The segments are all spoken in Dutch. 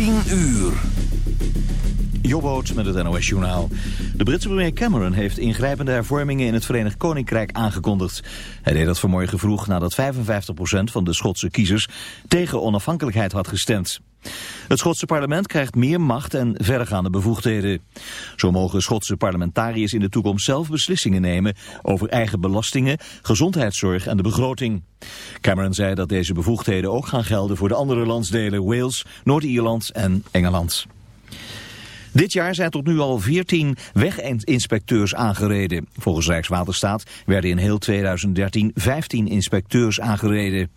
10 uur. Jobboot met het NOS Journaal. De Britse premier Cameron heeft ingrijpende hervormingen in het Verenigd Koninkrijk aangekondigd. Hij deed dat vanmorgen vroeg nadat 55% van de Schotse kiezers tegen onafhankelijkheid had gestemd. Het Schotse parlement krijgt meer macht en verregaande bevoegdheden. Zo mogen Schotse parlementariërs in de toekomst zelf beslissingen nemen over eigen belastingen, gezondheidszorg en de begroting. Cameron zei dat deze bevoegdheden ook gaan gelden voor de andere landsdelen Wales, Noord-Ierland en Engeland. Dit jaar zijn tot nu al 14 weginspecteurs aangereden. Volgens Rijkswaterstaat werden in heel 2013 15 inspecteurs aangereden.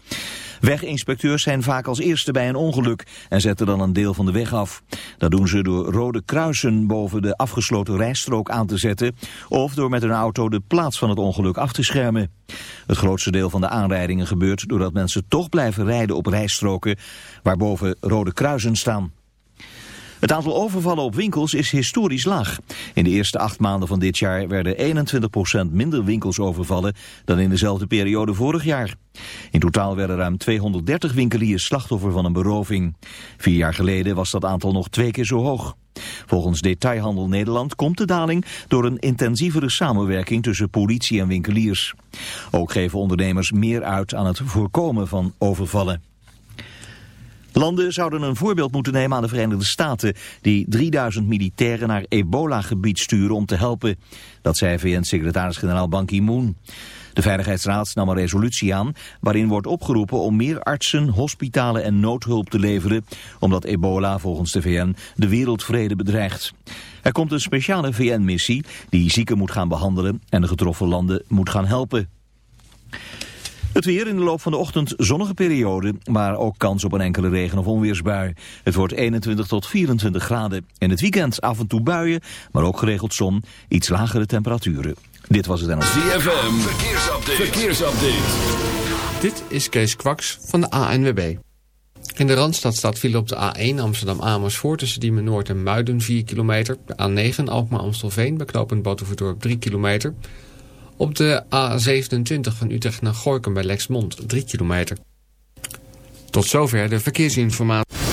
Weginspecteurs zijn vaak als eerste bij een ongeluk en zetten dan een deel van de weg af. Dat doen ze door rode kruisen boven de afgesloten rijstrook aan te zetten of door met een auto de plaats van het ongeluk af te schermen. Het grootste deel van de aanrijdingen gebeurt doordat mensen toch blijven rijden op rijstroken waarboven rode kruisen staan. Het aantal overvallen op winkels is historisch laag. In de eerste acht maanden van dit jaar werden 21% minder winkels overvallen dan in dezelfde periode vorig jaar. In totaal werden ruim 230 winkeliers slachtoffer van een beroving. Vier jaar geleden was dat aantal nog twee keer zo hoog. Volgens Detailhandel Nederland komt de daling door een intensievere samenwerking tussen politie en winkeliers. Ook geven ondernemers meer uit aan het voorkomen van overvallen. Landen zouden een voorbeeld moeten nemen aan de Verenigde Staten... die 3000 militairen naar ebola-gebied sturen om te helpen. Dat zei VN-secretaris-generaal Ban Ki-moon. De Veiligheidsraad nam een resolutie aan waarin wordt opgeroepen om meer artsen, hospitalen en noodhulp te leveren, omdat ebola volgens de VN de wereldvrede bedreigt. Er komt een speciale VN-missie die zieken moet gaan behandelen en de getroffen landen moet gaan helpen. Het weer in de loop van de ochtend zonnige periode, maar ook kans op een enkele regen- of onweersbui. Het wordt 21 tot 24 graden. In het weekend af en toe buien, maar ook geregeld zon, iets lagere temperaturen. Dit was het NLV. ZFM, verkeersupdate. verkeersupdate. Dit is Kees Kwaks van de ANWB. In de Randstad staat file op de A1 Amsterdam-Amersfoort tussen Diemen Noord en Muiden 4 kilometer. De A9 Alkmaar-Amstelveen bij knooppunt Batuverdorp 3 kilometer. Op de A27 van Utrecht naar Gorkum bij Lexmond 3 kilometer. Tot zover de verkeersinformatie.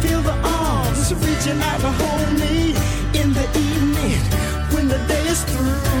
Feel the arms reaching out to hold me in the evening when the day is through.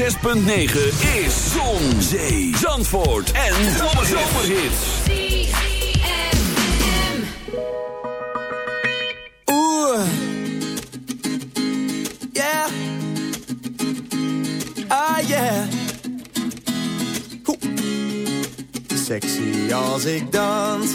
106.9 is Zon, Zee, Zandvoort en Zomerhits. Ooh. Yeah. Ah, yeah. Hoe. Sexy als ik dans.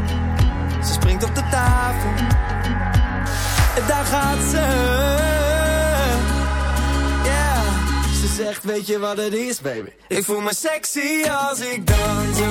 Ze springt op de tafel. Daar gaat ze. Yeah. Ze zegt, weet je wat het is, baby? Ik voel me sexy als ik dans.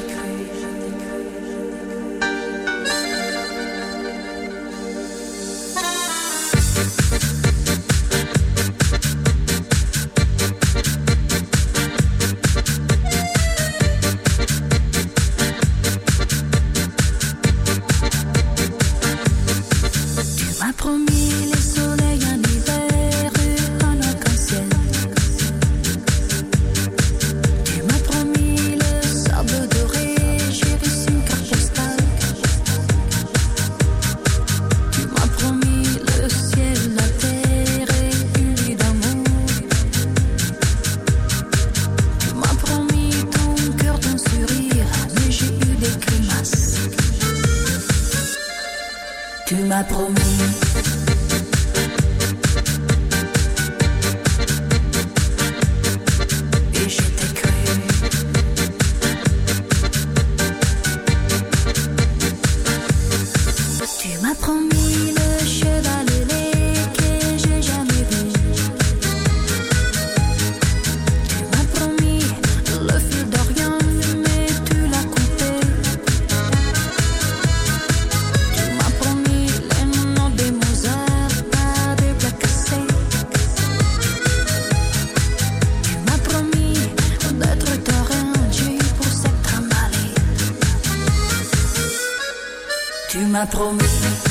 promis.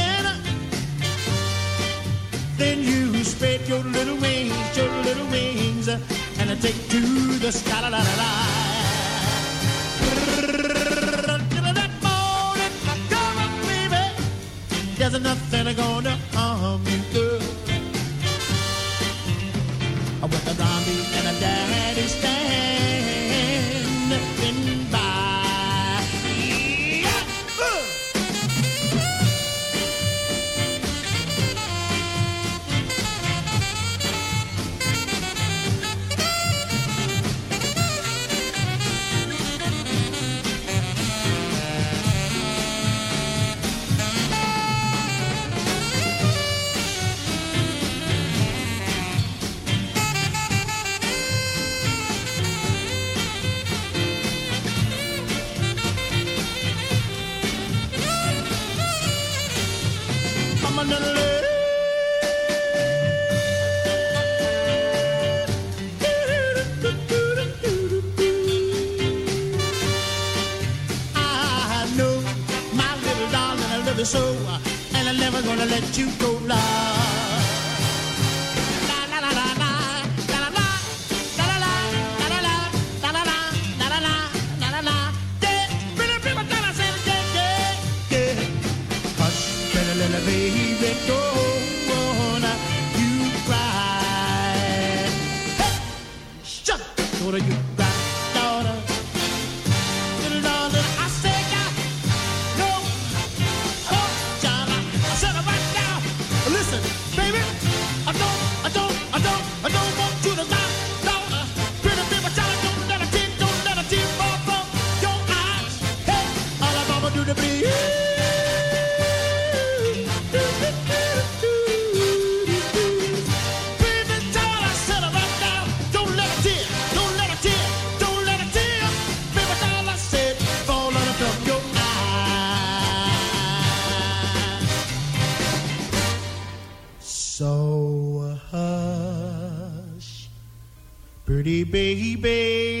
take to the sky. La, la, la, la. So hush, pretty baby.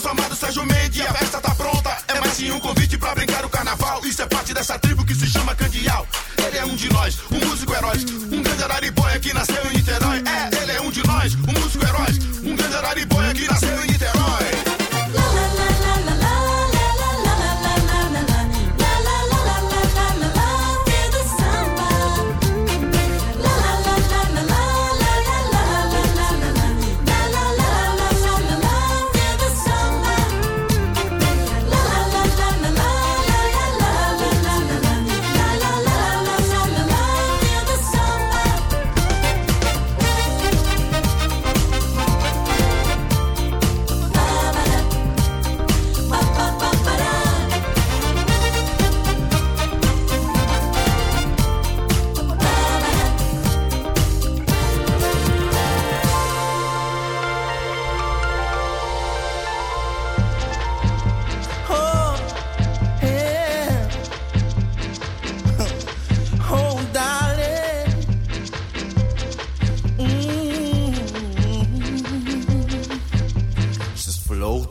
nosso amado Sérgio Mendes. A festa tá pronta, é mais de um convite pra brincar o carnaval. Isso é parte dessa tribo que se chama Candial. Ele é um de nós, um músico herói, um grande araribóia que nasceu em Niterói. É, ele é um de nós, um músico herói, um grande araribóia que nasceu em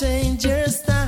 change your style.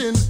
kitchen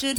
Should